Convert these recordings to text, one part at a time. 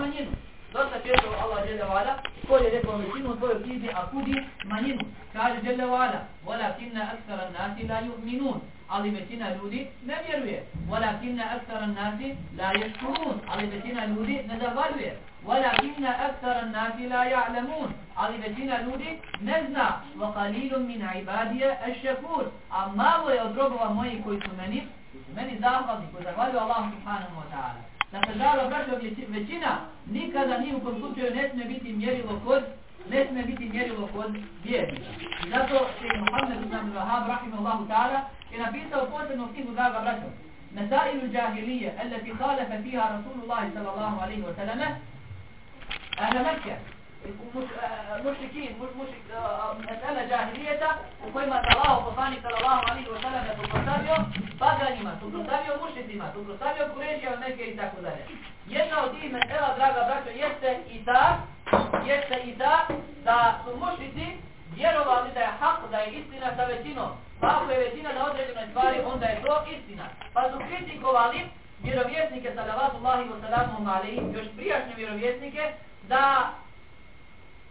manjinu. Dosta često Allah dželle vala, ko je rekao većinu u tvojoj knjizi, a kudi manjinu. Kaže dželle vala, walakinna aktsara an-nasi la yu'minun. Ali većina ljudi ne vjeruje. Walakinna aktsara an-nasi la yashkurun. Ali većina ljudi ne zahvaljuje. Walakinna aktsara an-nasi la ya'lamun. Ali većina ljudi ne zna. Wa qalilun min ibadiya ash-shakur. A malo je od robova mojih koji su meni, meni zahvalni, koji zahvaljuju Allah subhanahu wa ta'ala. Dakle, žalo, braćo, većina nikada nije u kom slučaju ne smije biti mjerilo kod, ne smije biti mjerilo kod vjernika. I zato se je Muhammed Ibn Rahab, rahim Allahu ta'ala, je napisao posebno u knjigu Draga braćo, Mesailu džahilije, ele ti khalefe fiha Rasulullahi sallallahu alaihi wa sallame, ahla Mekke, Eh, mušrikin, mušrik, eh, mesela džahilijeta u kojima se Allah, poslanik sallallahu alaihi wa sallam je suprostavio paganima, suprostavio mušicima, suprostavio kurešija od Mekke i tako dalje. Jedna od tih mesela, draga braćo, jeste i ta, jeste i ta da su mušici vjerovali da je hak, da je istina sa većinom. Pa ako je većina na određenoj stvari, onda je to istina. Pa su kritikovali vjerovjesnike, sallallahu alaihi wa sallam, još prijašnje vjerovjesnike, da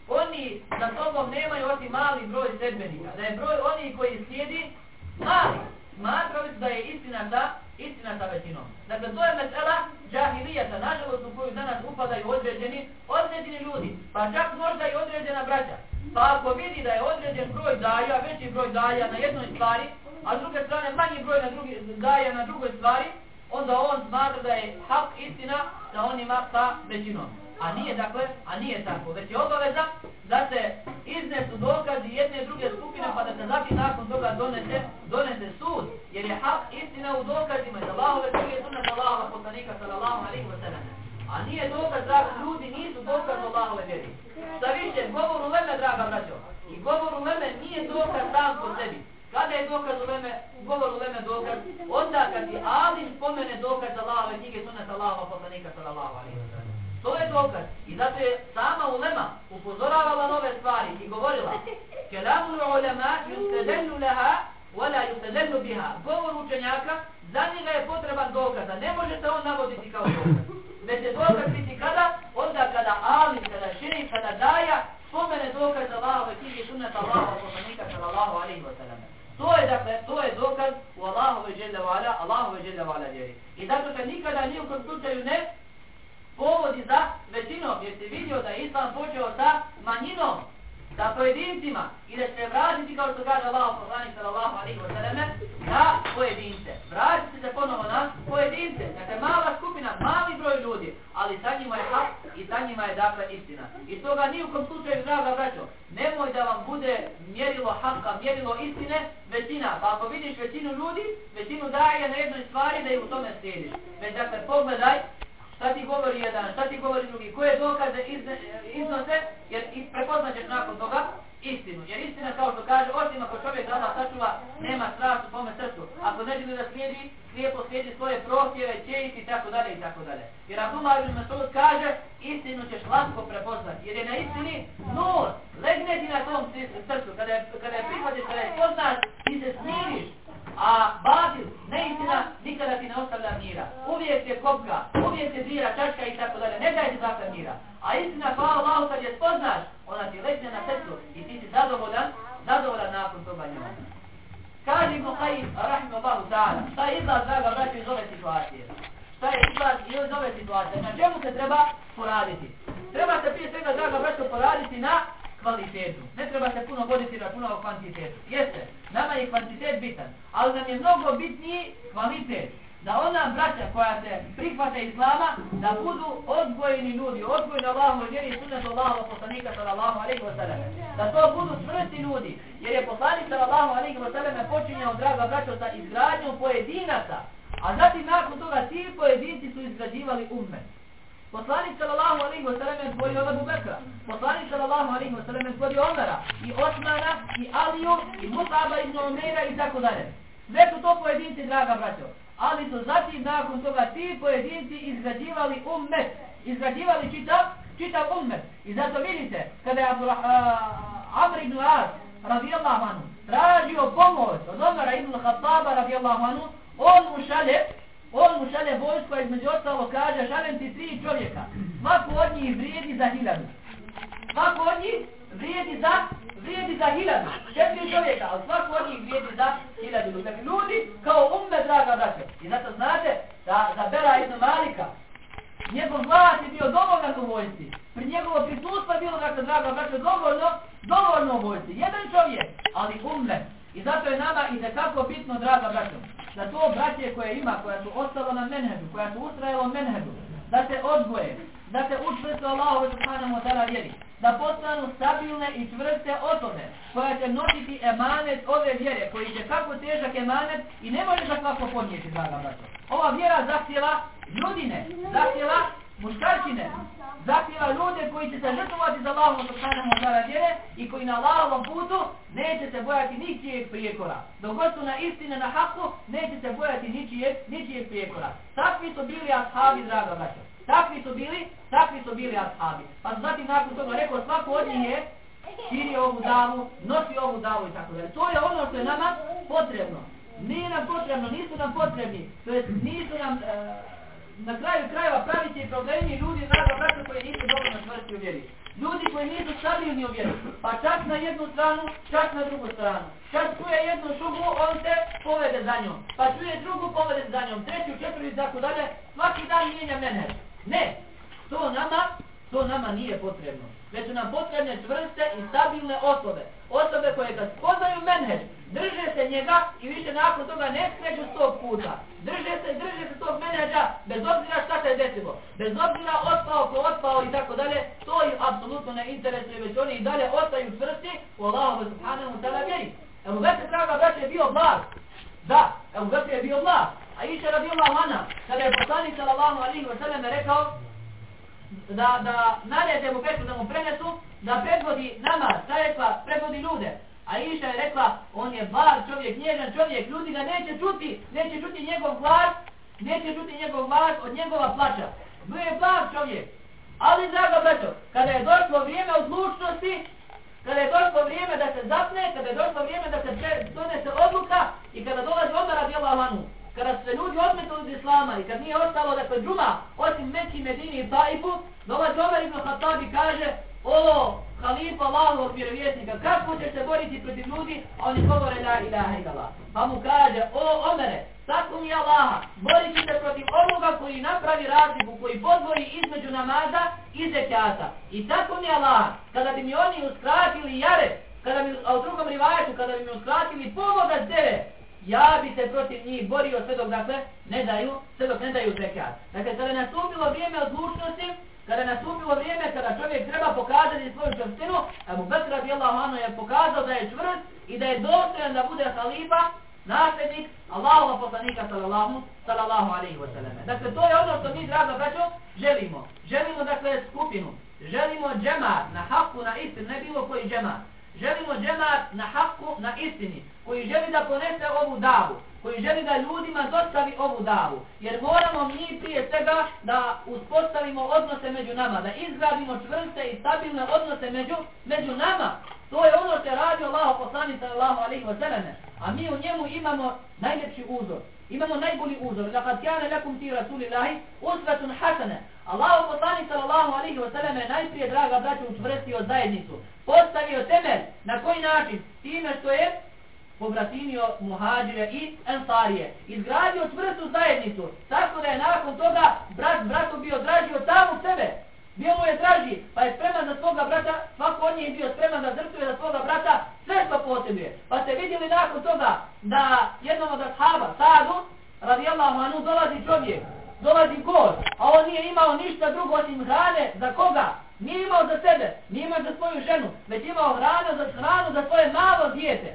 oni za sobom nemaju osim mali broj sedmenika, da je broj oni koji slijedi mali. Smatrali su da je istina ta, istina ta većinom. Dakle, to je mesela džahilijata, nažalost u koju danas upadaju određeni, određeni ljudi, pa čak možda i određena braća. Pa ako vidi da je određen broj daja, veći broj daja na jednoj stvari, a s druge strane manji broj na drugi, daja na drugoj stvari, onda on smatra da je hak istina da on ima sa većinom a nije dakle, a nije tako, već je obaveza da se iznesu dokazi jedne i druge skupine pa da se zatim nakon toga donese, donese sud, jer je hak istina u dokazima za Allahove koji je sunat Allahova poslanika sallallahu alaihi wa sallam. A nije dokaz da ljudi nisu dokaz Allahove vjeri. Šta više, govor u leme, draga braćo, i govor u leme nije dokaz sam po sebi. Kada je dokaz u leme, govor u leme dokaz? Onda kad ti alim spomene dokaz Allahove knjige sunat Allahova poslanika sallallahu alaihi wa sallam. To je dokaz. I zato je sama ulema upozoravala nove stvari i govorila Kelamu ulema yustedellu leha wala yustedellu biha. Govor učenjaka, za njega je potreban dokaz. A ne može se on navoditi kao dokaz. Već je dokaz biti kada? Onda kada Ali, kada šerif, kada daja, spomene dokaz za Allahove knjige sunnata Allahova poslanika sallallahu alaihi wa sallam. To je dakle, to je dokaz u Allahove dželle vala, Allahove dželle vala vjeri. I zato se nikada ni u kom slučaju ne povodi za većinom, jer si vidio da je Islam počeo sa manjinom, sa pojedincima, i da će vratiti, kao što kaže Allah, poslanik sallallahu alaihi wa sallam, na pojedince. Vratiti se ponovo na pojedince. Dakle, mala skupina, mali broj ljudi, ali sa njima je hak i sa njima je dakle istina. I toga ni u kom slučaju, draga braćo, nemoj da vam bude mjerilo haka, mjerilo istine, većina. Pa ako vidiš većinu ljudi, većinu daje na jednoj stvari da ih u tome slijediš. Već dakle, pogledaj šta ti govori jedan, šta ti govori drugi, koje dokaze izne, iznose, jer prepoznaćeš nakon toga istinu. Jer istina kao što kaže, osim ako čovjek da Allah sačuva, nema strast u svome srcu. Ako ne želi da slijedi, slijepo slijedi svoje prohtjeve, čejiti i tako dalje i tako dalje. Jer Abdullah ibn Masud kaže, istinu ćeš lako prepoznati. Jer je na istini nur, legne ti na tom srcu. Kada je, kada je prihvatiš, kada je poznaš, ti se smiriš. A batil, neistina, nikada ti ne ostavlja mira. Uvijek je kopka, uvijek je dira, čačka i tako dalje. Ne daj ti zakon mira. A istina, hvala Allah, kad je spoznaš, ona ti legne na srcu i ti si zadovoljan, zadovoljan nakon toga njom. Kaži Ibn Qayyim, rahim Allahu ta'ala, šta je izlaz, draga braća, iz ove situacije? Šta je izlaz iz ove situacije? Na čemu se treba poraditi? Treba se prije svega, draga braća, poraditi na kvalitetu. Ne treba se puno voditi računa o kvantitetu. Jeste, nama je kvantitet bitan, ali nam je mnogo bitniji kvalitet. Da ona braća koja se prihvata islama, da budu odgojeni ljudi, odgojeni Allahom i vjeri sunnet Allahom poslanika sallallahu alaihi wa sallam. Da to budu svrsti ljudi, jer je poslanik sallallahu alaihi wa sallam počinjao, draga braćo, sa izgradnjom pojedinaca. A zatim nakon toga ti pojedinci su izgrađivali ummet. Poslanik sallallahu alejhi ve sellem je stvorio Abu Bekra. Poslanik sallallahu alejhi ve sellem je stvorio Omara i Osmana i Aliju i Musaba ibn Umeira i tako dalje. Sve su to pojedinci, draga braćo. Ali su zatim nakon toga ti pojedinci izgrađivali ummet. Izgrađivali čitav, čitav ummet. I zato vidite, kada je Abu, uh, Amr ibn As, radijallahu anhu, tražio pomoć od Omara ibn Khattaba, radijallahu anhu, on mu šalje On mu šalje vojsko, između ostalo kaže, šaljem ti tri čovjeka. svako od njih vrijedi za hiljadu. Svako od njih vrijedi za vrijedi za hiljadu. Četiri čovjeka, ali svako od njih vrijedi za hiljadu. Dakle, ljudi kao umme, draga braće. I zato znate da, da Bera ibn Malika, njegov glas je bio dovoljan u vojci. Pri njegovo prisustvo je bilo, dakle, draga braće, dovoljno, dovoljno u vojci. Jedan čovjek, ali umme. I zato je nama i tekako bitno, draga braće, da to braće koje ima, koja su ostalo na menhedu, koja su ustrajalo menhedu, da se odgoje, da se učvrstu Allahu subhanahu wa ta'ala vjeri, da postanu stabilne i čvrste osobe koja će nositi emanet ove vjere, koji će kako težak emanet i ne može da svako podnijeti, draga braćo. Ova vjera zahtjeva ljudine, zahtjeva muškarčine, zahtjeva ljude koji će se žrtovati za Allahom subhanahu wa ta'ala vjere i koji na Allahovom putu neće se bojati ničijeg prijekora. Dok god su na istine, na haku, neće se bojati ničijeg, ničijeg prijekora. Takvi su bili ashabi, draga braća. Takvi su bili, takvi su bili ashabi. Pa su zatim nakon toga rekao svako od njih je širi ovu davu, nosi ovu davu i tako dalje. To je ono što je nama potrebno. Nije nam potrebno, nisu nam potrebni. To jest nisu nam, e, na kraju krajeva pravit će problemi ljudi, draga braća, koji nisu dobro na čvrsti u vjeri. Ljudi koji nisu stabilni u vjeri. Pa čak na jednu stranu, čak na drugu stranu. Čak čuje jednu šubu, on se povede za njom. Pa čuje drugu, povede za njom. Treću, četvrtu i tako dalje. Svaki dan mijenja mene. Ne, to nama nije potrebno. Već su nam potrebne čvrste i stabilne osobe. Osobe koje kad spoznaju menheđ, drže se njega i više nakon toga ne skreću s tog puta. Drže se, drže se tog menheđa bez obzira šta se desilo. Bez obzira otpao ko otpao i tako dalje, to ih apsolutno ne interesuje, već oni i dalje ostaju čvrsti u Allahovu subhanahu wa ta'ala vjeri. Evo već se draga braće je bio blag. Da, evo već je bio blag. A iša radijallahu anha, kada je poslanik sallallahu alaihi wa sallam rekao da, da narede mu da mu prenesu, da predvodi nama, starekva, predvodi ljude. A iša je rekla, on je bar čovjek, nježan čovjek, ljudi ga neće čuti, neće čuti njegov glas, neće čuti njegov glas od njegova plaća. Bio je bar čovjek. Ali, drago braćo, kada je došlo vrijeme odlučnosti, kada je došlo vrijeme da se zapne, kada je došlo vrijeme da se donese odluka i kada dolazi Omar radijallahu anhu, kada su se ljudi odmetali od islama i kad nije ostalo dakle džuma osim Meki, Medini i Taifu dolazi Omer ibn Khattab i kaže o halifa Allahovog vjerovjesnika kako ćeš se boriti protiv ljudi? A oni govore la ilaha illallah. Pa mu kaže o Omere tako mi Allaha borit ću se protiv onoga koji napravi razliku koji podvori između namaza i zekijata. i tako mi Allaha. Kada bi mi oni uskratili jare kada mi, a u drugom rivajetu kada bi mi uskratili pomoga zere ja bi se protiv njih borio sve dok dakle ne daju, sve dok ne daju zekat. Dakle, kada je nastupilo vrijeme odlučnosti, kada je nastupilo vrijeme kada čovjek treba pokazati svoju čvrstinu, Abu Bakr radijallahu anhu je pokazao da je čvrst i da je dostojan da bude halifa, nasljednik Allahova poslanika sallallahu, sallallahu alaihi wa sallam. Dakle, to je ono što mi, drago braćo, želimo. Želimo, dakle, skupinu. Želimo džemat na haku, na istin, ne bilo koji džemat. Želimo džemat na haku, na istini koji želi da ponese ovu davu, koji želi da ljudima dostavi ovu davu. Jer moramo mi prije svega da uspostavimo odnose među nama, da izgradimo čvrste i stabilne odnose među, među nama. To je ono što je radio Allah poslani sallallahu alaihi wa sallam. A mi u njemu imamo najljepši uzor. Imamo najbolji uzor. Lakad kjane lakum ti rasulillahi usvetun hasane. Allah poslani sallallahu alihi wasallam je najprije draga braća učvrstio zajednicu. Postavio temelj. Na koji način? Time što je pobratinio muhađire i ensarije. Izgradio čvrstu zajednicu, tako da je nakon toga brat bratu bio draži od samu sebe. Bio mu je draži, pa je spreman za svoga brata, svako od njih je bio spreman da zrtuje za svoga brata, sve što posjeduje. Pa ste vidjeli nakon toga da jednom od ashaba, Sadu, radijallahu anu, dolazi čovjek, dolazi gor, a on nije imao ništa drugo osim hrane, za koga? Nije imao za sebe, nije imao za svoju ženu, već imao hranu za hranu za svoje malo dijete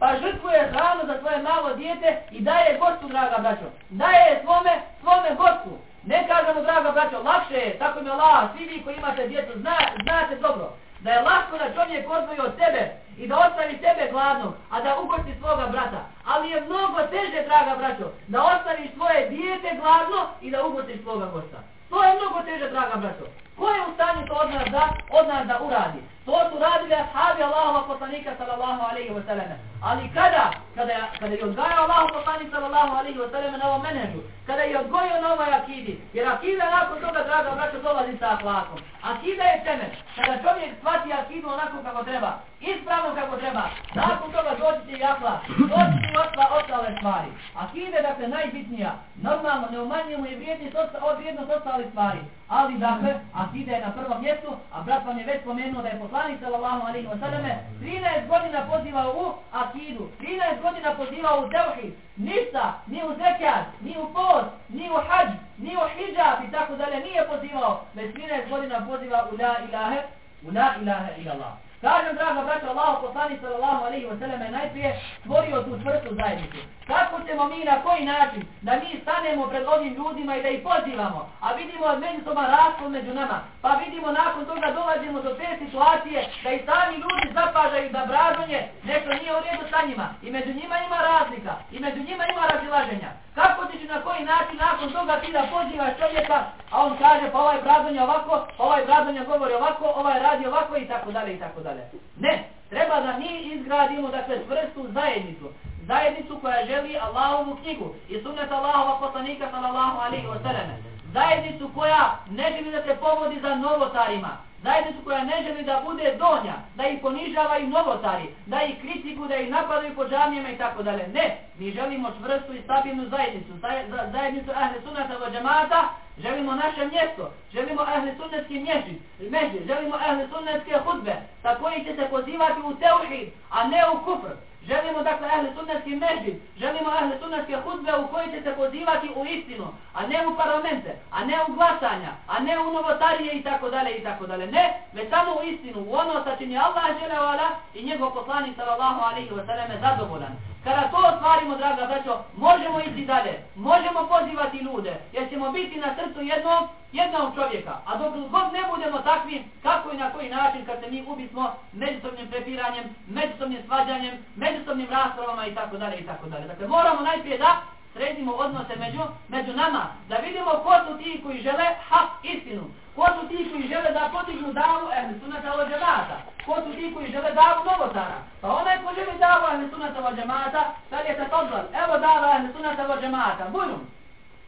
pa žrtvuje hranu za svoje malo dijete i daje gostu, draga braćo. Daje svome, svome gostu. Ne kažemo, draga braćo, lakše je, tako mi Allah, svi vi koji imate djecu, zna, znate dobro, da je lako da čovjek odvoji od sebe i da ostavi sebe gladnog, a da ugosti svoga brata. Ali je mnogo teže, draga braćo, da ostaviš svoje dijete gladno i da ugosti svoga gosta. To je mnogo teže, draga braćo. Ko je u stanju to od nas da, od nas da uradi? To su radili ashabi Allahova poslanika sallallahu alaihi wa sallam. Ali kada, kada, kada je odgajao Allahov poslanik sallallahu alaihi wa sallam na ovom menedžu, kada je odgojio na ovoj akidi. Jer akida nakon toga, draga braća, dolazi sa ahlakom. Akida je temelj. Kada čovjek shvati akidu onako kako treba, ispravno kako treba, nakon toga doći će i ahlak. Doći će i ostale stvari. Akida je dakle najbitnija. Normalno, ne umanjujemo i vrijednost od vrijednost ostale stvari. Ali dakle, akida je na prvom mjestu, a brat vam je već spomenuo da je poslanik sallallahu alaihi wa sallame 13 godina pozivao u akidu, 13 godina pozivao u tevhid, ništa, ni u zekat, ni u post, ni u hađ, ni u hijab i tako dalje nije pozivao, već 13 godina poziva u la ilahe, u la ilahe illallah. Kažem, draga braća, Allah poslani sallallahu alaihi wa sallam je najprije stvorio tu čvrstu zajednicu. Kako ćemo mi na koji način da mi stanemo pred ovim ljudima i da ih pozivamo, a vidimo međusoban raspod među nama, pa vidimo nakon toga dolazimo do te situacije da i sami ljudi zapažaju da brazonje nešto nije u redu sa njima i među njima ima razlika i među njima ima razilaženja. Kako na koji način nakon toga ti da pozivaš čovjeka, a on kaže pa ovaj brazonje ovako, pa ovaj brazonje govori ovako, ovaj radi ovako i tako dalje i tako dalje. Ne, treba da mi izgradimo dakle čvrstu zajednicu zajednicu koja želi Allahovu knjigu i sunnet Allahova poslanika sallallahu alaihi wa sallam. Zajednicu koja ne želi da se povodi za novotarima. Zajednicu koja ne želi da bude donja, da ih ponižavaju novotari, da ih kritiku, da ih napadaju po džamijama i tako dalje. Ne, mi želimo čvrstu i stabilnu zajednicu. Zajednicu ahli sunata wa džamata, želimo naše mjesto, želimo ahli sunnetski mježi, želimo ahli sunnetske hudbe, sa koji će se pozivati u teuhid, a ne u kufr. Želimo dakle ahli sunnetski međid, želimo ahli sunnetske hudbe u koji će se pozivati u istinu, a ne u parlamente, a ne u glasanja, a ne u novotarije i tako dalje i tako dalje. Ne, već samo u istinu, u ono sa čini Allah žele i njegov poslanik sallallahu alaihi wa sallam je zadovoljan. Kada to ostvarimo, draga braćo, možemo ići dalje, možemo pozivati ljude, jer ćemo biti na srcu jednog, jednog čovjeka. A dok god ne budemo takvi, kako i na koji način, kad se mi ubismo međusobnim prepiranjem, međusobnim svađanjem, međusobnim raspravama i tako dalje i tako dalje. Dakle, moramo najprije da sredimo odnose među, među nama, da vidimo ko su ti koji žele hak istinu, ko su ti koji žele da potignu davu ehli sunata o džemata, ko su ti koji žele davu novotara, pa onaj ko želi davu ehli sunata o džemata, sad je tako evo dava ehli sunata o džemata, bujum,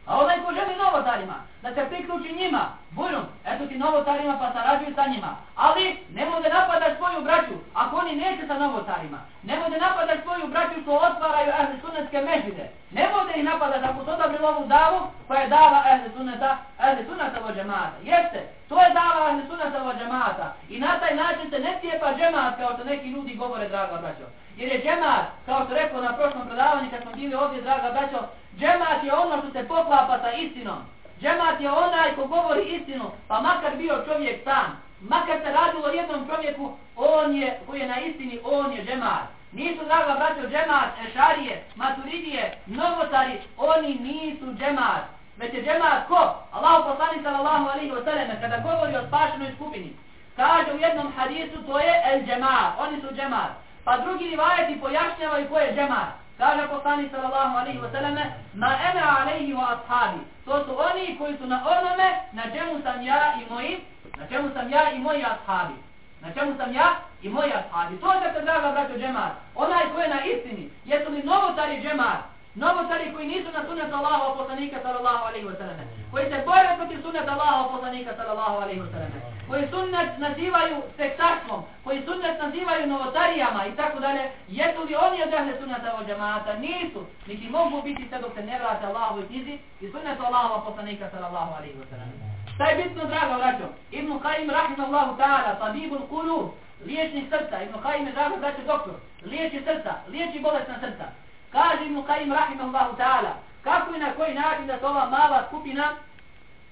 A onaj ko želi novotarima, da se priključi njima, bujrum, eto ti novotarima pa sarađuju sa njima. Ali nemoj da napadaš svoju braću, ako oni neće sa novotarima. Nemoj da napadaš svoju braću što otvaraju ehli sunnetske mežide. Nemoj da ih napadaš ako su odabrili ovu davu koja je dava ehli sunneta, ehli sunneta vo džemata. Jeste, to je dava ehli sunneta vo džemata. I na taj način se ne cijepa džemat kao što neki ljudi govore, draga braćo. Jer je džemat, kao što rekao na prošlom predavanju kad smo bili ovdje, draga braćo, džemat je ono što se poklapa sa istinom. Džemat je onaj ko govori istinu, pa makar bio čovjek sam, makar se radilo jednom čovjeku, on je, koji je na istini, on je džemat. Nisu, draga braćo, džemat, ešarije, maturidije, novotari, oni nisu džemat. Već je džemat ko? Allah poslani sallallahu alaihi wa sallam, kada govori o spašenoj skupini, kaže u jednom hadisu, to je el džemat, oni su džemat. Pa drugi rivajeti pojašnjavaju ko je džemat. Kaže poslanik sallallahu alejhi ve selleme: "Ma ana alejhi wa ashabi." To su oni koji su na onome na čemu sam ja i moji, na čemu sam ja i moji ashabi. Na čemu sam ja i moji ashabi. To je da draga braćo džemar. Onaj ko je na istini, jesu li novotari džemar, Novotari koji nisu na sunnetu Allahova poslanika sallallahu alejhi ve selleme. Koji se bore protiv sunneta Allahova poslanika sallallahu alejhi ve selleme koji sunnet nazivaju sektarstvom, koji sunnet nazivaju novotarijama i tako dalje, jesu li oni od ahle sunneta od džemata? Nisu, niti mogu biti sve dok se ne vrate Allahovu knjizi i sunnetu Allahova poslanika sallallahu alaihi wa sallam. Šta je bitno, drago vraćo? Ibn Qaim rahimahullahu ta'ala, tabibul kulub, liječnik srca, Ibn Qaim je drago vraćo doktor, liječi srca, liječi bolesna srca. Kaže mu Kajim rahimahullahu ta'ala, kako i na koji način da se ova mala skupina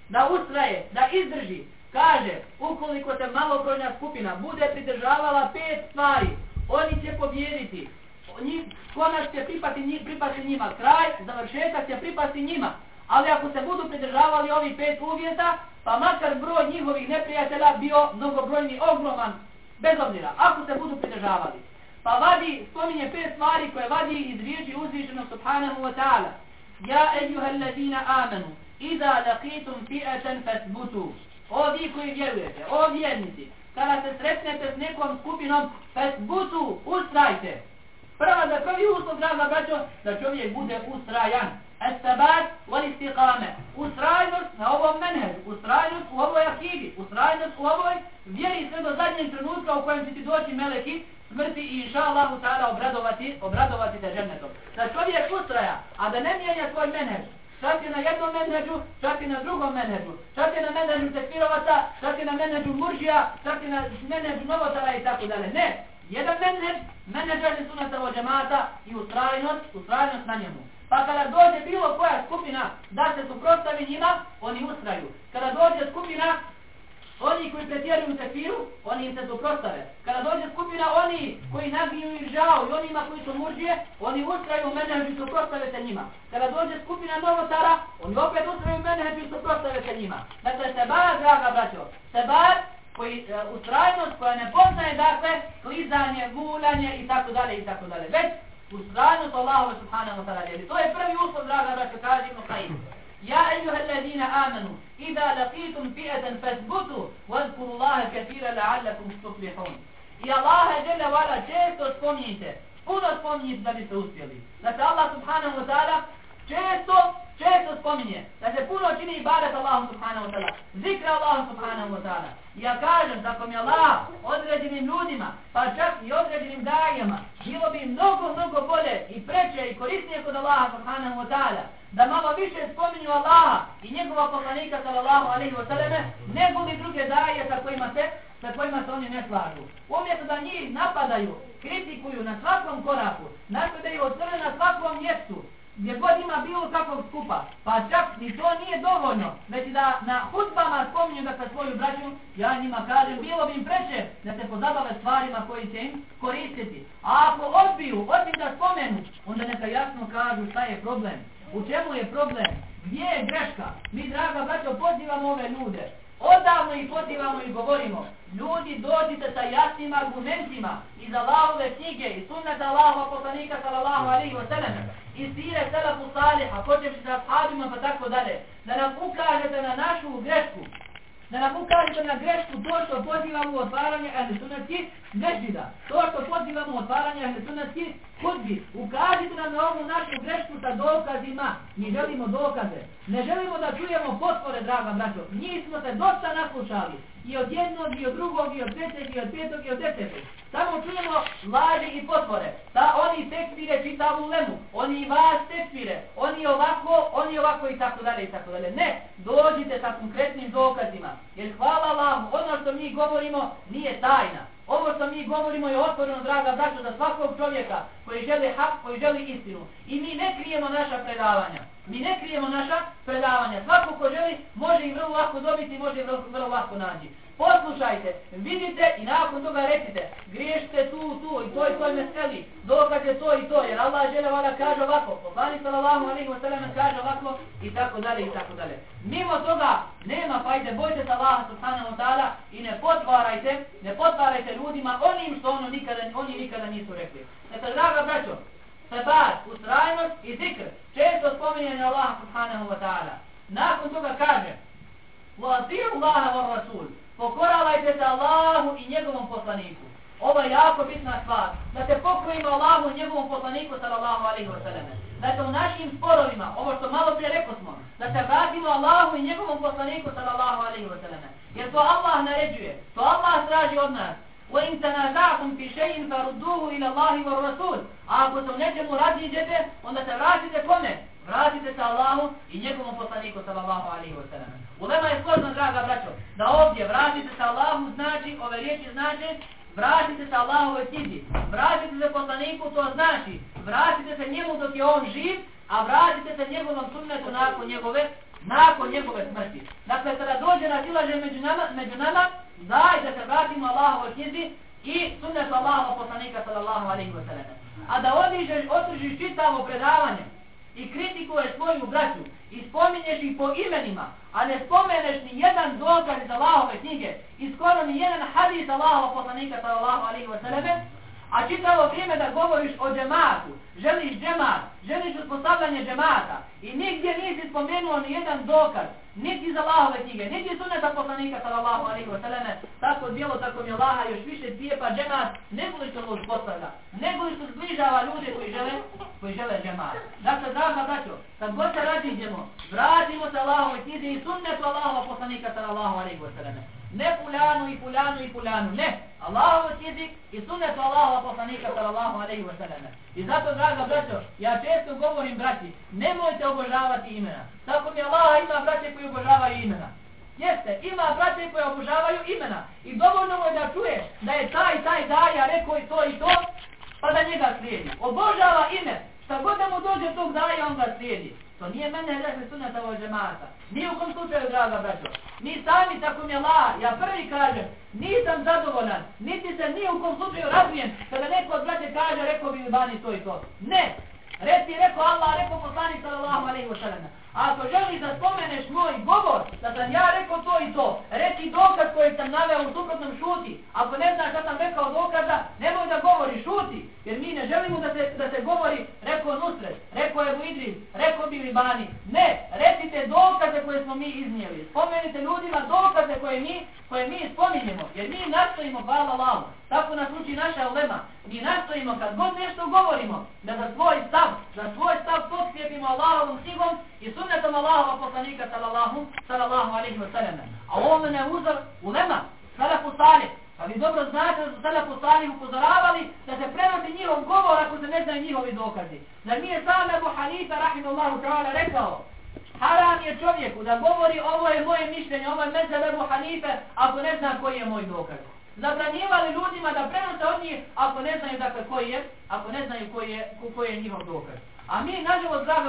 da ustraje, da izdrži, Kaže, ukoliko se malobrojna skupina bude pridržavala pet stvari, oni će pobjediti. Njih, konač će pripati, njih, pripati njima kraj, završetak će pripati njima. Ali ako se budu pridržavali ovi pet uvjeta, pa makar broj njihovih neprijatelja bio mnogobrojni, ogroman, bez obzira, ako se budu pridržavali. Pa vadi, spominje pet stvari koje vadi iz riječi uzvišenog subhanahu wa ta'ala. Ja ejuha allazina amanu, iza laqitum fi'atan fasbutu. O vi koji vjerujete, o vjernici, kada se sretnete s nekom skupinom, fasbutu, ustrajte. Prva da prvi uslov, draga braćo, da čovjek bude ustrajan. Estabat, wal istiqame. Ustrajnost na ovom menheđu, ustrajnost u ovoj akidi, ustrajnost u ovoj vjeri sve do zadnjeg trenutka u kojem će ti doći meleki smrti i inša Allahu ta'ala obradovati, obradovati te žennetom. Da čovjek ustraja, a da ne mijenja svoj menheđ, čak je na jednom menheđu, čak je na drugom menheđu, čak je na menheđu tekfirovaca, čak je na menheđu muržija, čak je na menheđu novotara i tako dalje. Ne, jedan menheđ, menheđ je sunata džemata i ustrajnost, ustrajnost na njemu. Pa kada dođe bilo koja skupina da se suprostavi njima, oni ustraju. Kada dođe skupina oni koji pretjeruju tekfiru, oni im se suprostave. Kada dođe skupina oni koji nabiju i žao i onima koji su murđije, oni ustraju menheđu i suprostave se njima. Kada dođe skupina novotara, oni opet ustraju menheđu i suprostave se njima. Dakle, sebar, draga braćo, sebar koji e, ustrajnost koja ne poznaje dakle klizanje, gulanje i tako dalje i tako dalje. Već ustrajnost Allahove subhanahu wa ta'ala. To je prvi uslov, draga braćo, kaže Ibn Qaim. يا أيها الذين آمنوا إذا لقيتم فئة فاثبتوا واذكروا الله كثيرا لعلكم تفلحون يا الله جل وعلا često spominjite puno spominjite da biste uspjeli znači Allah subhanahu wa ta'ala često često spominje da se puno čini ibadat Allahu subhanahu wa ta'ala zikra Allahu subhanahu wa ta'ala ja kažem tako mi Allah određenim ljudima pa čak i određenim dajama bilo bi mnogo mnogo bolje i preče i korisnije kod Allaha subhanahu wa ta'ala da malo više spominju Allaha i njegova poslanika sallallahu alaihi wa sallame nego li druge daje sa kojima se sa kojima se oni ne slažu umjesto da njih napadaju kritikuju na svakom koraku napadaju od crne na svakom mjestu gdje god ima bilo kakvog skupa, pa čak ni to nije dovoljno, već da na hudbama spominju sa svoju braću, ja njima kažem, bilo bi im preče da se pozabave stvarima koji će im koristiti. A ako odbiju, osim da spomenu, onda neka jasno kažu šta je problem, u čemu je problem, gdje je greška. Mi, draga braćo, pozivamo ove ljude, odavno ih pozivamo i govorimo, ljudi dođite sa jasnim argumentima iz Allahove knjige i sunneta Allahova poslanika sallallahu alaihi wa sallam i sire salafu saliha, počeši sa ashabima pa tako dalje, da nam ukažete na našu grešku, da nam ukažete na grešku to što pozivamo u otvaranje ahli sunnetskih mežida, to što pozivamo u otvaranje ahli sunnetskih hudbi, ukažite nam na ovu našu grešku sa dokazima, mi želimo dokaze, ne želimo da čujemo potvore, draga braćo, njih smo se dosta naslušali, i od jednog, i od drugog, i od trećeg, i od petog, i od desetog. Samo čujemo laži i potvore. Da oni tekstire čitavu lemu, oni vas tekstire, oni ovako, oni ovako i tako dalje i tako dalje. Ne, dođite sa konkretnim dokazima. Jer hvala Allahu, ono što mi govorimo nije tajna. Ovo što mi govorimo je otvoreno, draga braćo, za svakog čovjeka koji želi hak, koji želi istinu. I mi ne krijemo naša predavanja. Mi ne krijemo naša predavanja. Svako ko želi, može i vrlo lako dobiti, može i vrlo, vrlo lako nađi Poslušajte, vidite i nakon toga recite, griješite tu, tu i to i to me skali, dokaz je to i to, jer Allah žele vada kaže ovako, poslani sallallahu alaihi wa sallam kaže ovako i tako dalje i tako dalje. Mimo toga, nema fajde, bojte se Allah subhanahu wa ta'ala i ne potvarajte, ne potvarajte ljudima onim što ono nikada, oni nikada nisu rekli. Dakle, draga braćo, sebat, ustrajnost i zikr, često spominjanje Allah subhanahu wa ta'ala. Nakon toga kaže, وَأَطِيعُ اللَّهَ وَالرَّسُولُ pokoravajte se Allahu i njegovom poslaniku. Ovo je jako bitna stvar. Da se pokorimo Allahu i njegovom poslaniku sallallahu alaihi wa sallam. Da se u našim sporovima, ovo što malo prije rekao smo, da se vratimo Allahu i njegovom poslaniku sallallahu alaihi wa sallam. Jer to Allah naređuje. To Allah traži od nas. وَإِنْ تَنَازَعْكُمْ فِي شَيْءٍ فَرُدُّوهُ إِلَى اللَّهِ وَالرَّسُولِ A ako se u nečemu raziđete, onda se vratite kome? Vratite se Allahu i njegovom poslaniku sallallahu alaihi wa sallam. Ulema je složna, draga braćo, da ovdje vratite se Allahu znači, ove riječi znači, vratite se Allahove knjizi, vratite se poslaniku, to znači, vratite se njemu dok je on živ, a vratite se njegovom sunnetu nakon njegove, nakon njegove smrti. Dakle, kada dođe na silaže među nama, među nama, daj da se vratimo Allahove knjizi i sunnetu Allahova poslanika sallallahu alaihi wa sallam. A da odižeš, otržiš čitavo predavanje, i kritikuje svoju braću. I spominješ ih po imenima, a ne spomeneš ni jedan dokaz iz Allahove knjige i skoro ni jedan hadis Allahova poslanika sallallahu alaihi wa sallam, a čitavo vrijeme da govoriš o džematu, želiš džemat, želiš uspostavljanje džemata i nigdje nisi spomenuo ni jedan dokaz, niti iz Allahove knjige, niti iz suneta poslanika sallallahu alaihi wa sallame, tako djelo, tako mi Allaha još više cijepa džemat, nego li što mu uspostavlja, nego li što zbližava ljude koji žele, koji žele džemat. Dakle, draga braćo, kad god se raziđemo, vratimo se Allahove knjige i sunnetu Allahova poslanika sallallahu alaihi wa sallame. Ne fulanu i fulanu i fulanu, ne. Allahov jezik i sunnet Allahova poslanika sallallahu alaihi wa sallam. I zato, draga braćo, ja često govorim braći, nemojte obožavati imena. Tako mi Allah ima braće koji obožavaju imena. Jeste, ima braće koji obožavaju imena. I dovoljno mu je da čuje da je taj, taj daja rekao i to i to, pa da njega slijedi. Obožava ime. Šta god da mu dođe tog daja, on ga slijedi. To nije mene rekli sunata ovo džemata. Nije u kom slučaju, draga braćo. Mi sami, tako mi je la, ja prvi kažem, nisam zadovoljan, niti se nije u kom slučaju razujem, kada neko od braće kaže, rekao bi bani to i to. Ne! Reci, rekao Allah, rekao poslanik sallallahu alaihi wa sallam. Ako želiš da spomeneš moj govor, da sam ja rekao to i to, reci dokaz koji sam naveo u suprotnom šuti. Ako ne znaš šta sam rekao dokaza, nemoj da govori, šuti. Jer mi ne želimo da se, da se govori, rekao Nusret, rekao Ebu Idris, rekao Bili Bani. Ne, recite dokaze koje smo mi iznijeli. Spomenite ljudima dokaze koje mi, koje mi spominjemo. Jer mi nastojimo, hvala Allahu, tako nas uči naša ulema. Mi nastojimo kad god nešto govorimo, da za svoj stav, za svoj stav potkrijepimo Allahovom sigom i sunnetom Allahova poslanika sallallahu, sallallahu alaihi wa sallam. A ovo ne uzor ulema, salafu salih. Pa vi dobro znate da su salafu salih upozoravali da se prenosi njihov govor ako se ne znaju njihovi dokazi. Da nije sam Ebu Hanifa rahimahullahu ta'ala rekao Haram je čovjeku da govori ovo je moje mišljenje, ovo je mezheb Ebu Hanife ako ne zna koji je moj dokaz zabranjivali ljudima da prenose od njih ako ne znaju dakle koji je, ako ne znaju koji je, koji je njihov dokaz. A mi,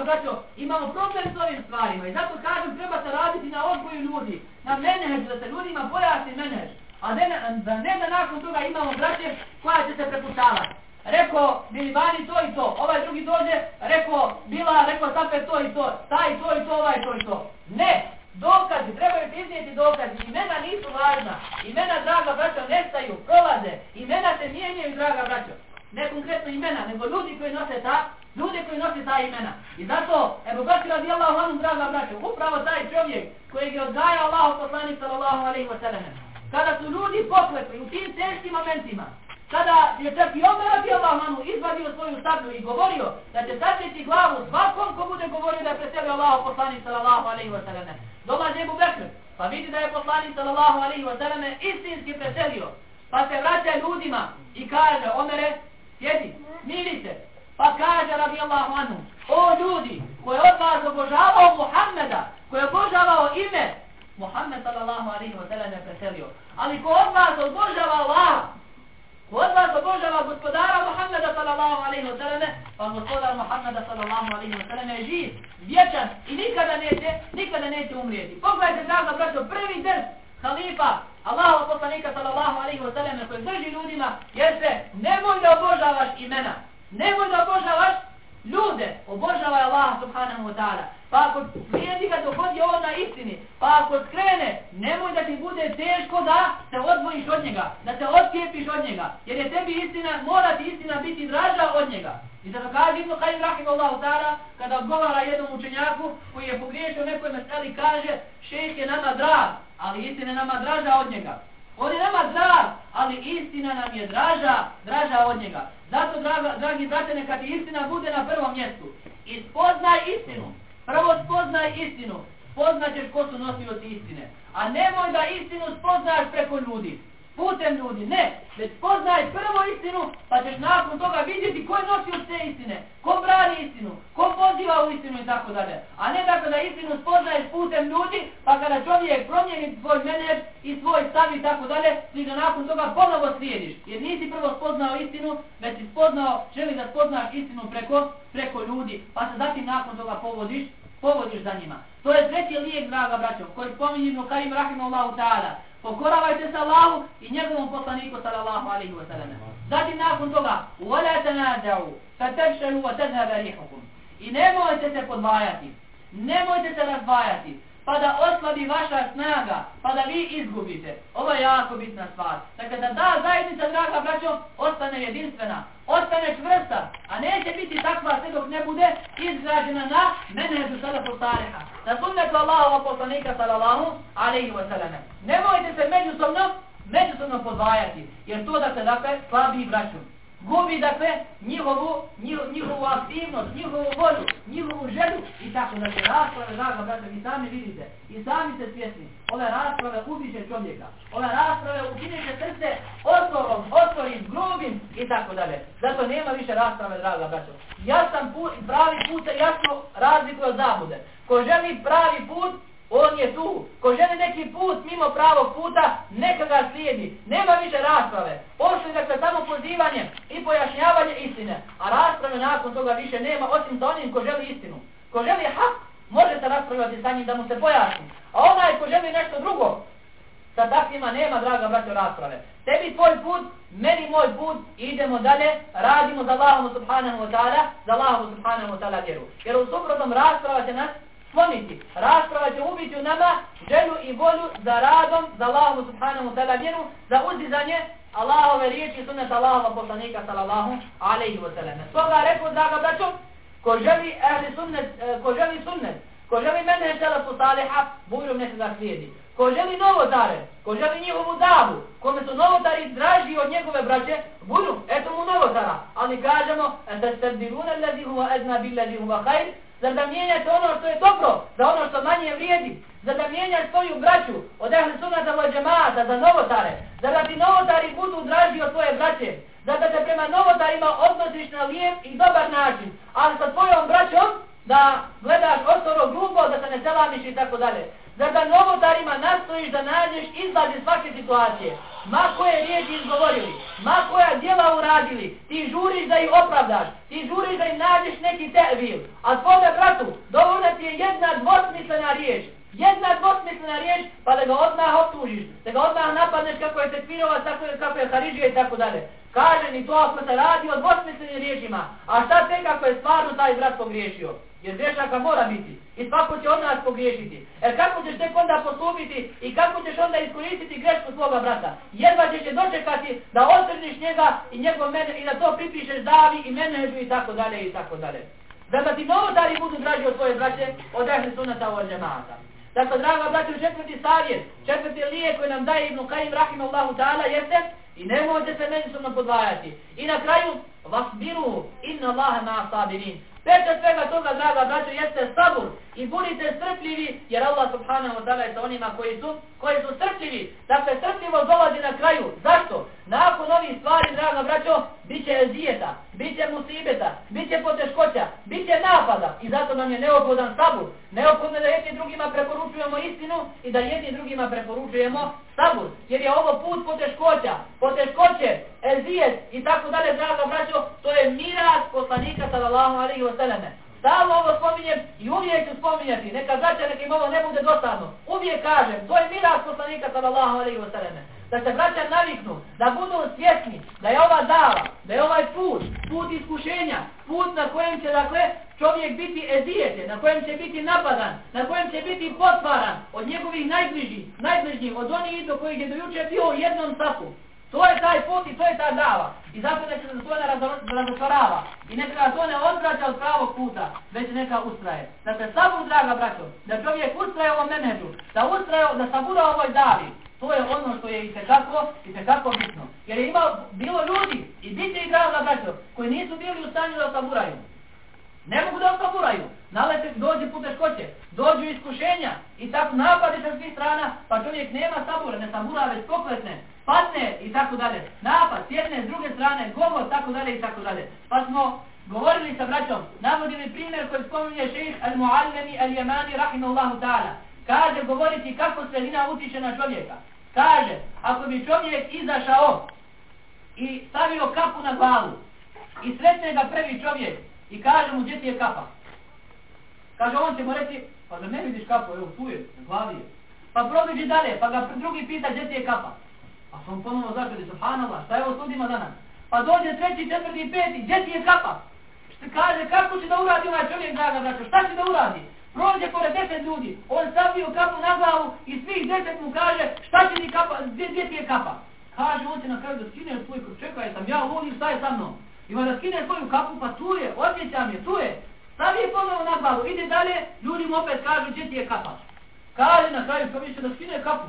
nažalost, braćo, imamo problem s ovim stvarima i zato kažem treba se raditi na odboju ljudi, na menež, da se ljudima pojasni menež, a ne, da ne da nakon toga imamo braće koja će se prepuštavati. Rekao Bilibani to i to, ovaj drugi dođe, rekao Bila, rekao Sape to i to, taj to i to, ovaj to i to. Ne, dokazi, trebaju ti iznijeti dokazi, imena nisu važna, imena, draga braćo, nestaju, prolaze, imena se mijenjaju, draga braćo, ne konkretno imena, nego ljudi koji nose ta, Ljude koji nosi ta imena. I zato, Ebu Bakr radi Allahu anhu, draga braća, upravo taj čovjek koji je odgaja Allahu poslanik sallallahu alaihi wa sallam, kada su ljudi poklepli u tim teškim momentima, kada je čak i Omer radi Allahu anhu izvadio svoju sablju i govorio da će sačeti glavu svakom ko bude govorio da je preselio Allah poslanik sallallahu alaihi wa sallam, Dolaze Ebu Bekr, pa vidi da je poslanik sallallahu alaihi wa sallam istinski preselio, pa se vraća ljudima i kaže, Omere, sjedi, miri se, pa kaže radi Allahu anhu, o ljudi, koji od vas obožavao Muhammeda, koji je obožavao ime, Muhammed sallallahu alaihi wa sallam je preselio, ali ko od vas obožava Allah, Od vas obožava gospodara Muhammeda sallallahu alaihi wa sallam, pa gospodar Muhammeda sallallahu alaihi wa sallam je živ, vječan i nikada neće, nikada neće umrijeti. Pogledajte draga braćo, prvi drs halifa Allahu poslanika sallallahu alaihi wa sallam koji drži ljudima, jeste nemoj da obožavaš imena, nemoj da obožavaš ljude, obožavaj Allah subhanahu wa ta'ala. Pa ako slijedi ga dohodi ovo na istini, pa ako skrene, nemoj da ti bude teško da se odvojiš od njega, da se odcijepiš od njega, jer je tebi istina, mora ti istina biti draža od njega. I zato kaže Ibn Qajim Rahim Allahu ta'ala, kada odgovara jednom učenjaku koji je pogriješio nekoj meseli, kaže šejh je nama drag, ali istina je nama draža od njega. On je nama drag, ali istina nam je draža, draža od njega. Zato, draga, dragi brate, neka ti istina bude na prvom mjestu. I spoznaj istinu. Prvo spoznaj istinu. Spoznaćeš ko su nosioci istine. A nemoj da istinu spoznaš preko ljudi putem ljudi, ne, već poznaj prvo istinu, pa ćeš nakon toga vidjeti ko je nosio te istine, ko brani istinu, ko poziva u istinu i tako dalje. A ne tako da istinu spoznaješ putem ljudi, pa kada čovjek promijeni svoj menež i svoj stav i tako dalje, ti ga nakon toga ponovo slijediš. Jer nisi prvo spoznao istinu, već si spoznao, želi da spoznaš istinu preko, preko ljudi, pa se zatim nakon toga povodiš, povodiš za njima. To je treći lijek, draga braćo, koji spominjimo Karim Rahimahullahu ta'ala Pokoravajte se Allahu i njegovom poslaniku sallallahu alaihi wa sallam. Zatim nakon toga, وَلَا تَنَادَعُوا فَتَبْشَلُوا وَتَذْهَبَ رِيحُكُمْ I nemojte se podvajati, nemojte se razdvajati, pa da oslabi vaša snaga, pa da vi izgubite. Ovo je jako bitna stvar. Dakle, da da zajednica, draga braćo, ostane jedinstvena, ostane čvrsta, a neće biti takva sve dok ne bude izgrađena na menezu salafu saliha. Na sunnetu Allahova poslanika sallallahu alaihi wa sallam. Nemojte se međusobno, međusobno podvajati, jer to da se dakle slabi braću gubi dakle njihovu, njihovu, njihovu aktivnost, njihovu volju, njihovu želju i tako da se rasprave, draga brate, vi sami vidite i sami ste svjesni, ove rasprave ubiše čovjeka, ove rasprave ubiše srce otvorom, otvorim, grubim i tako dalje. Zato nema više rasprave, draga brate. Ja sam put, pravi put se jasno razlikuje od zabude. Ko želi pravi put, On je tu. Ko želi neki put mimo pravog puta, neka ga slijedi. Nema više rasprave. Pošli dakle samo pozivanje i pojašnjavanje istine. A rasprave nakon toga više nema, osim sa onim ko želi istinu. Ko želi hak, može se raspravljati sa njim da mu se pojasni. A onaj ko želi nešto drugo, sa takvima nema, draga braćo, rasprave. Tebi tvoj put, meni moj put, idemo dalje, radimo za Allahom subhanahu wa ta'ala, za Allahom subhanahu wa ta'ala vjeru. Jer u suprotnom rasprava će nas skloniti. Rasprava će ubiti u nama želju i volju za radom, za Allahom subhanahu wa ta'ala vjeru, za uzizanje Allahove riječi sunnet Allahova poslanika sallallahu alaihi wa sallam. Stoga rekao, draga braćo, ko želi ehli sunnet, eh, ko želi sunnet, ko želi mene žela su saliha, bujrum neka ga slijedi. Ko želi novotare, ko želi njihovu davu, kome su novotari draži od njegove braće, budu, eto mu novotara. Ali kažemo, da ste biluna lezi huva edna bil lezi huva hajr, Zar da mijenjate ono što je dobro za ono što manje vrijedi? Zar da mijenjaš svoju braću od ehli sunata od džemata za novotare? Zar da ti novotari budu draži od tvoje braće? Zar da te prema novotarima odnosiš na lijep i dobar način? Ali sa tvojom braćom da gledaš ostoro grubo, da se ne selamiš i tako dalje da da novotarima nastojiš da nađeš izlaz iz svake situacije? Ma koje riječi izgovorili, ma koja djela uradili, ti žuriš da ih opravdaš, ti žuriš da im nađeš neki tevil. A svome bratu, dovoljna ti je jedna dvosmislena riječ. Jedna dvosmislena riječ, pa da ga odmah optužiš, da ga odmah napadneš kako je tekvirova, kako je, kako je Haridžija i tako dalje. Kaže mi to ako se radi o dvosmislenim riječima, a šta te kako je stvarno taj brat pogriješio? Jer grešaka mora biti. I svako će od nas pogriješiti. Jer kako ćeš tek onda postupiti i kako ćeš onda iskoristiti grešku svoga brata? Jedva ćeš je dočekati da osrniš njega i njegov mene i da to pripišeš davi i menežu i tako dalje i tako dalje. Da ti novotari budu draži od svoje braće od ehli sunata od džemata. Dakle, draga braće, četvrti savjet, četvrti lijek koji nam daje Ibn Kajim, Rahimahullahu ta'ala jeste i nemojte se međusobno podvajati. I na kraju, vasbiru, inna Allahe ma sabirin. Peče svega toga, draga braćo, jeste sabur i budite strpljivi, jer Allah subhanahu wa ta'ala je sa onima koji su, koji su strpljivi. Dakle, strpljivo dolazi na kraju. Zašto? Nakon ovih stvari, draga braćo, bit će ezijeta, bit će musibeta, bit će poteškoća, bit će napada. I zato nam je neophodan sabur. Neophodno da jedni drugima preporučujemo istinu i da jedni drugima preporučujemo sabur. Jer je ovo put poteškoća, poteškoće, ezijet i tako dalje, draga braćo, to je miras poslanika sallallahu alaihi wa sallam. Stalno ovo spominjem i uvijek ću spominjati. Neka braća, neka im ovo ne bude dosadno. Uvijek kažem, to je miras poslanika sallallahu alaihi wa sallam. Da se braća naviknu, da budu svjesni, da je ova dava, da je ovaj put, put iskušenja, put na kojem će, dakle, čovjek biti ezijete, na kojem će biti napadan, na kojem će biti potvaran od njegovih najbližih, najbližnjih, od onih do kojih je dojuče bio u jednom sapu. To je taj put i to je ta dava. I zato neka se to ne razočarava. I neka ga to ne odvraća od pravog puta, već neka ustraje. Dakle, samo, draga braćo, da čovjek ustraje ovom meneđu, da ustraje, da sabura ovoj davi, to je ono što je i tekako, i tekako bitno. Jer je imao, bilo ljudi, i biti i draga braćo, koji nisu bili u stanju da saburaju. Ne mogu da osaburaju. Nalete, dođe puteškoće, dođu iskušenja i tako napade sa svih strana, pa čovjek nema sabura, ne sabura, već pokletne padne i tako dalje. Napad s jedne, s druge strane, govor, tako dalje i tako dalje. Pa smo govorili sa braćom, navodili primjer koji spominje šeih al-Muallemi al-Yamani rahimahullahu ta'ala. Kaže govoriti kako sredina utiče na čovjeka. Kaže, ako bi čovjek izašao i stavio kapu na glavu i sretne ga prvi čovjek i kaže mu gdje ti je kapa. Kaže on će mu reći, pa da ne vidiš kapu, evo tu je, na glavi je. Pa probiđi dalje, pa ga drugi pita gdje ti je kapa. A sam ponovno zaključi, subhanallah, šta je ovo sudima danas? Pa dođe treći, četvrti, peti, gdje ti je kapa? Šta kaže, kako će da uradi ovaj čovjek, draga braća, šta će da uradi? Prođe pored deset ljudi, on stavio kapu na glavu i svih deset mu kaže, šta će ti kapa, gdje, gdje ti je kapa? Kaže, on će na kraju da skine svoj krug, čekaj sam, ja volim, šta je sa mnom? Ima da skine svoju kapu, pa tu je, osjećam je, tu je. Stavi je ponovo na glavu, ide dalje, ljudi mu opet kažu gdje ti je kapa? Kaže na kraju što više da skine kapu.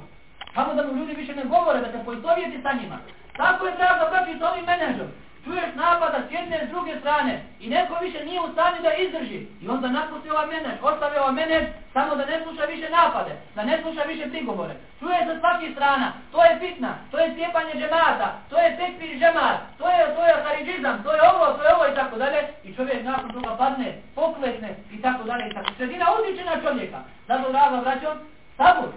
Samo da mu ljudi više ne govore, da se poistovijeti sa njima. Tako je treba da praći s ovim menedžom. Čuješ napada s jedne s druge strane. I neko više nije u stanju da izdrži. I onda napusti ovaj menedž, ostavi ovaj menedž samo da ne sluša više napade, da ne sluša više prigovore. Čuje se svaki strana, to je fitna, to je cijepanje džemata, to je tekfir džemat, to je, to je haridžizam, to je ovo, to je ovo i tako dalje. I čovjek nakon toga padne, poklekne i tako dalje i tako. Sredina utiče na čovjeka. Zato draga braćo, sabur,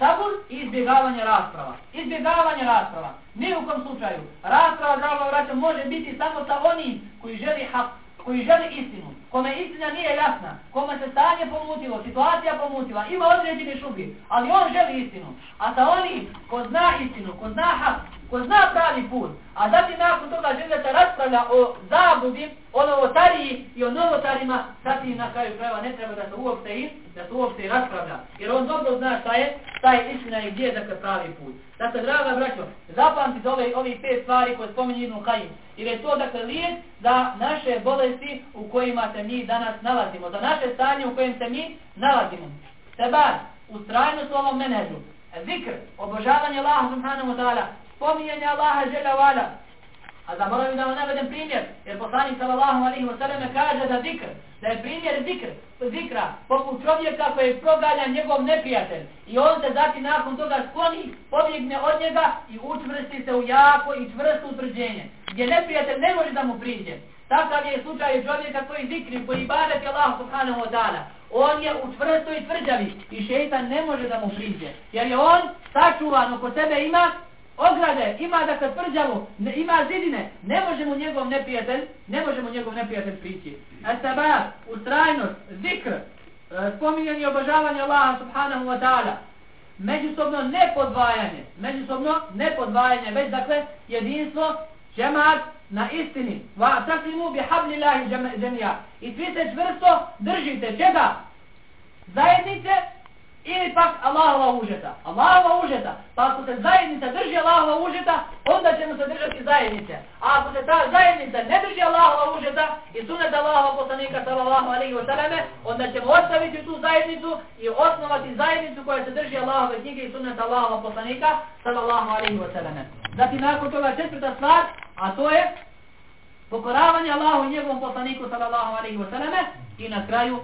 sabur i izbjegavanje rasprava. Izbjegavanje rasprava. Ni u kom slučaju. Rasprava, drago vraća, može biti samo sa onim koji želi hak, koji želi istinu. Kome istina nije jasna, kome se stanje pomutilo, situacija pomutila, ima određene šubi, ali on želi istinu. A sa onim ko zna istinu, ko zna hak, ko zna pravi put, a zatim nakon toga želi da raspravlja o zabudi, o novotariji i o novotarima, zatim na kraju krajeva ne treba da se uopšte i, da se uopšte i raspravlja. Jer on dobro zna šta je, šta je istina i gdje je dakle pravi put. Dakle, draga braćo, zapamtite ove, ovi pet stvari koje spominje Ibn Kajim. Jer je to dakle lijek za naše bolesti u kojima se mi danas nalazimo. Za naše stanje u kojem se mi nalazimo. Sebar, ustrajnost u ovom menedžu, Zikr, obožavanje Allah subhanahu wa ta'ala. Spominjanje Allaha žele vala. A zaboravim da vam navedem primjer. Jer poslanik sallallahu alaihi wa sallam kaže da zikr, da je primjer zikr, zikra, poput čovjeka koji proganja njegov neprijatelj. I on se zatim nakon toga skloni, pobjegne od njega i učvrsti se u jako i čvrsto utvrđenje. Gdje neprijatelj ne može da mu priđe. Takav je slučaj čovjeka koji zikri, koji badet je Allah subhanahu wa ta'ala. On je u čvrstoj tvrđavi i šeitan ne može da mu priđe. Jer je on sačuvan oko sebe ima ograde, ima da se tvrđavu, ima zidine, ne može mu njegov neprijatelj, ne može mu njegov neprijatelj prići. Estabar, ustrajnost, zikr, e, spominjanje i obožavanje Allaha subhanahu wa ta'ala, međusobno nepodvajanje, međusobno nepodvajanje, već dakle jedinstvo, džemat na istini, va tasimu bi hablillahi džemija, i svi se čvrsto držite, čega? Zajednice ili pak Allahova užeta. Allahova užeta. Pa ako se zajednica drži Allahova užeta, onda ćemo se držati zajednice. A ako se ta zajednica ne drži Allahova užeta i sunet Allahova poslanika sallallahu alaihi wa sallame, onda ćemo ostaviti tu zajednicu i osnovati zajednicu koja se drži Allahove knjige i sunet Allahova poslanika sallallahu alaihi wa sallame. Zatim nakon toga četvrta stvar, a to je pokoravanje Allahu i njegovom poslaniku sallallahu alaihi wa sallame i na kraju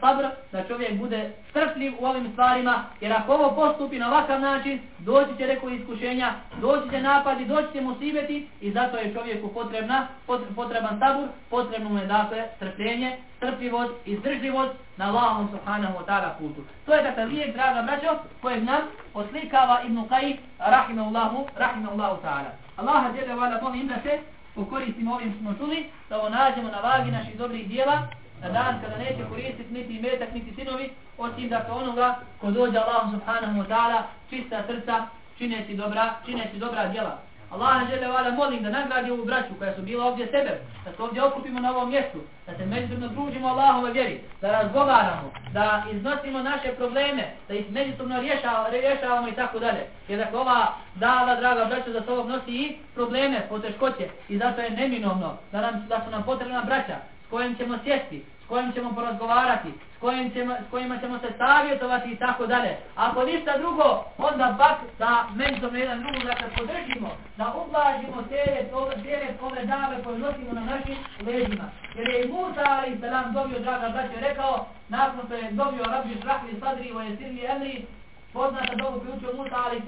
sabr da čovjek bude strpljiv u ovim stvarima jer ako ovo postupi na ovakav način doći će reko iskušenja doći će napadi, doći će musibeti i zato je čovjeku potrebna potreban sabur, potrebno mu je dakle strpljenje, strpljivost i zdržljivost na Allahom subhanahu wa ta'ala putu. To je dakle lijek draga braćo kojeg nam oslikava Ibn Qajib rahimahullahu rahimahullahu ta'ala. Allaha djede vala molim da se pokoristimo ovim smo čuli da ovo nađemo na vagi naših dobrih dijela na dan kada neće koristiti niti metak, niti sinovi, osim da se onoga ko dođe Allah subhanahu wa ta'ala čista srca čineći dobra, čineći dobra djela. Allah žele vala molim da nagradi ovu braću koja su bila ovdje sebe, da se ovdje okupimo na ovom mjestu, da se međusobno družimo Allahove vjeri, da razgovaramo, da iznosimo naše probleme, da ih međusobno rješavamo, rješavamo i tako dalje. Jer dakle ova dava, draga braća, za sobom nosi i probleme, poteškoće i zato je neminovno da, nam, da su nam potrebna braća, kojim ćemo sjesti, kojim ćemo porazgovarati, s, kojim ćemo, s kojima ćemo se savjetovati i tako dalje. Ako ništa drugo, onda bak da međusobno jedan drugog da se podržimo, da ublažimo teret, teret ove dave koje nosimo na našim leđima. Jer je i Musa, ali se nam dobio, draga braće, rekao, nakon što je dobio rabbi šrahli sadri, o jesirli emri, poznata dobu koju učio Musa alaih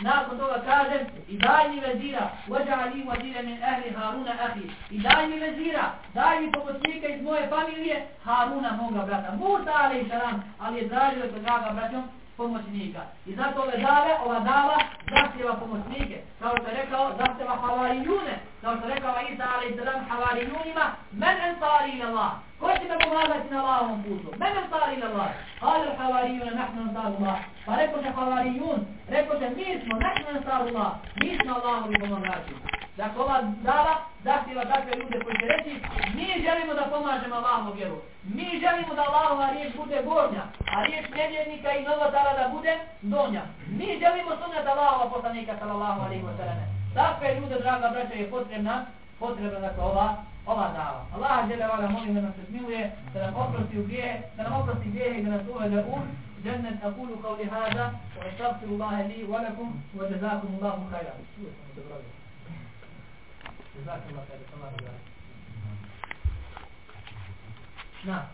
nakon toga kaže i daj mi vezira, vođa ali vezira min ehli Haruna ahi, i daj mi vezira, daj mi pomoćnika iz moje familije, Haruna moga brata. Musa alaih ali je tražio se draga braćom, pomoćnika. I zato ove dave, ova dava, zahtjeva pomoćnike. Kao što je rekao, zahtjeva havarijune. Kao što je rekao Isa alaih salam havarijunima, men ensari Allah. Ko će me pomagati na Allahovom putu? Men ensari Allah. Hvala havarijune, nahnu ensari Allah. Pa rekao se havarijun, rekao se mi smo, nahnu ensari Allah. Mi smo Allahovi pomagači. Dakle, ova dava zahtjeva takve ljude koji će reći mi želimo da pomažemo Allahom vjeru. Mi želimo da Allahova riječ bude gornja, a riječ nevjernika i novotara da bude donja. Mi želimo sunjati Allahova poslanika sallallahu alaihi wa sallam. Takve ljude, draga braća, je potrebna potrebna dakle ova ova dava. Allah žele vala molim da nas smiluje, da nam oprosti grije, da nam oprosti grije i da nas uvede u جنة Aqulu قولي hada wa الله li wa lakum wa jazakumullahu نعم